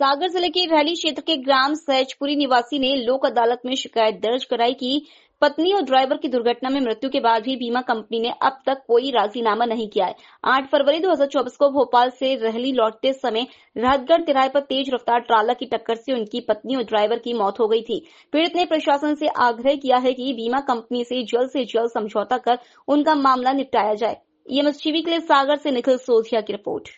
सागर ज़िले के रैली क्षेत्र के ग्राम सहजपुरी निवासी ने लोक अदालत में शिकायत दर्ज कराई कि पत्नी और ड्राइवर की दुर्घटना में मृत्यु के बाद भी बीमा कंपनी ने अब तक कोई राजीनामा नहीं किया है। आठ फरवरी 2024 को भोपाल से रहली लौटते समय राहतगढ़ तिराहे पर तेज रफ्तार ट्राला की टक्कर से उनकी पत्नी और ड्राइवर की मौत हो गई थी। पीड़ित ने प्रशासन से आग्रह किया है कि बीमा कंपनी से जल्द से जल्द समझौता कर उनका मामला निपटाया जाए। ये के लिए सागर से निखिल सोधिया की रिपोर्ट।